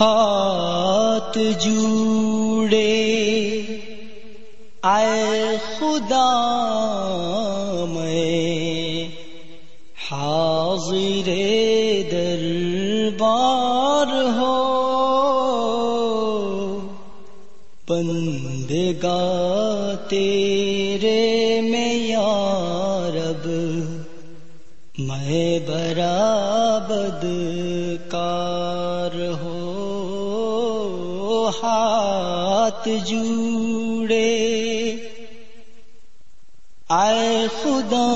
ہاتھ جوڑے۔ آئے خدا میں حاضر دربار ہو۔ بندگا تیرے میں یارب میں برابد کار ہو۔ ہاتھ جوڑے۔ آئے خدا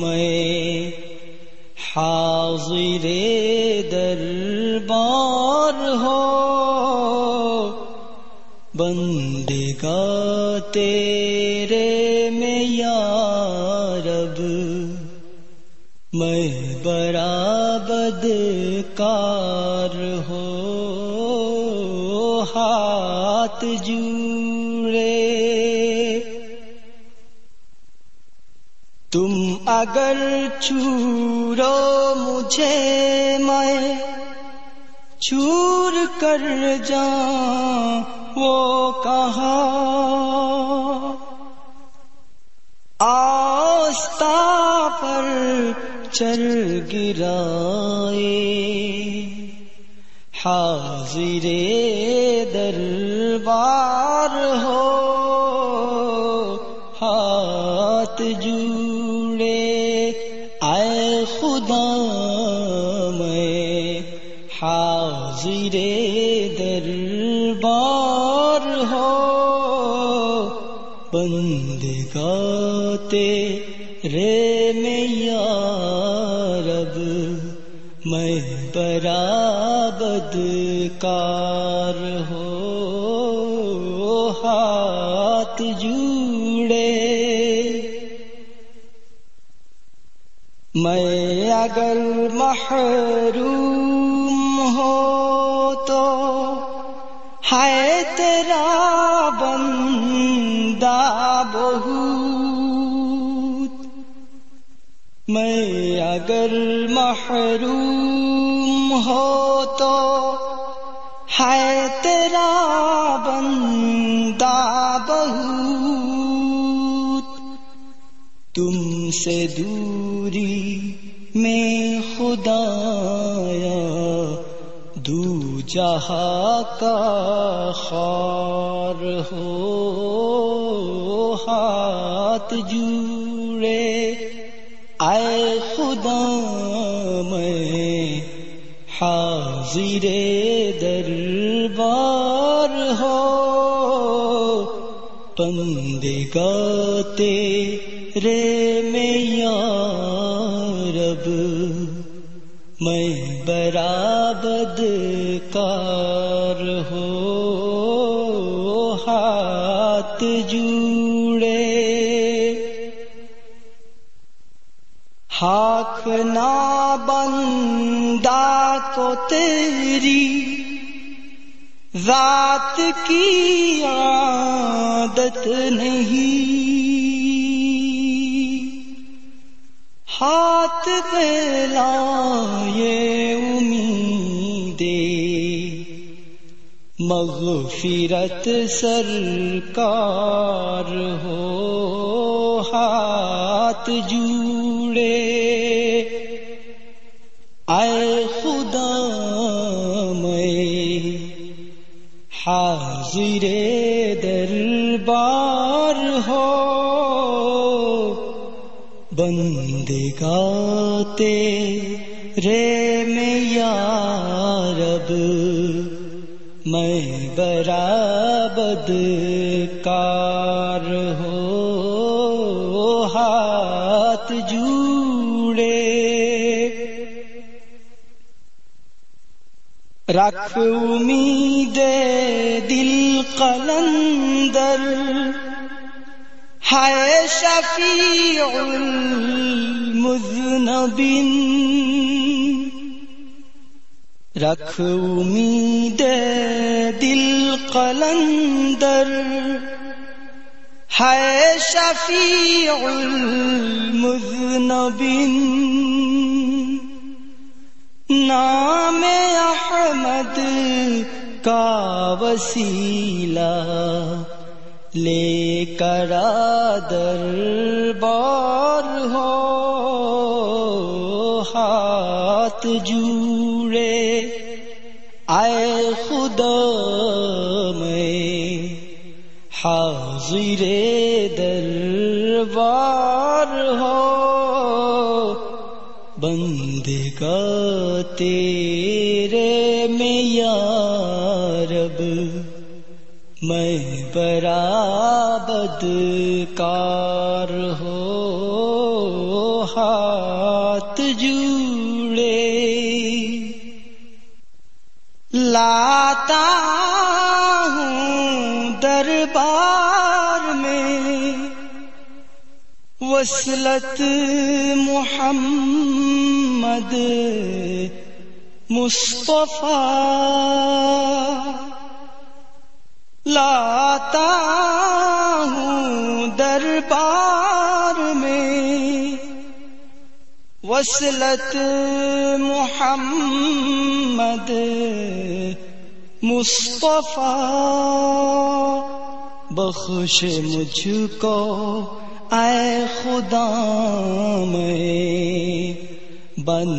میں حاضر دربار ہو بندگا تیرے میں یارب میں برابد کار ہو۔ ہاتھ جوڑے۔ تم اگر چورو مجھے، میں چور کر جا وہ کہا آستا پر چل گرائے۔ حاضر دربار ہو، ہاتھ جوڑے آئے خدا میں حاضر دربار ہو۔ بند گاتے رے میں یارب میں برابد کار ہو ہاتھ جوڑے میں اگر محروم ہو تو ہے تیرا میں اگر محروم ہو تو ہے تیرا بندہ بہت۔ تم سے دوری میں خدایا، دو جہاں کا خار ہو، ہاتھ جوڑے حاضر دربار ہو۔ پندگا تیرے میں یارب میں برابد کار ہو۔ ہاتھ جوڑے ہاک نہ بندہ کو تیری ذات کی عادت نہیں۔ ہاتھ پہلا یہ امید مغفرت سرکار ہو ہاتھ جوڑے حاضر دربار ہو۔ بند گاتے رے میں یارب میں برابد کار ہو۔ رکھ امید دل قلندر ہے شفیع المذنبین رکھ امید دل قلندر ہے شفیع المذنبین نام احمد کا وسیلہ لے کر بار ہو، ہاتھ جوڑے، آئے خدا میں حاضر دربار ہو۔ بند کا تیرے میں یا رب میں برابد کار ہو ہاتھ جوڑے۔ لاتا وصلت محمد مصطفیٰ لاتا ہوں دربار میں وصلت محمد مصطفیٰ بخش مجھ کو اے خدا میں بن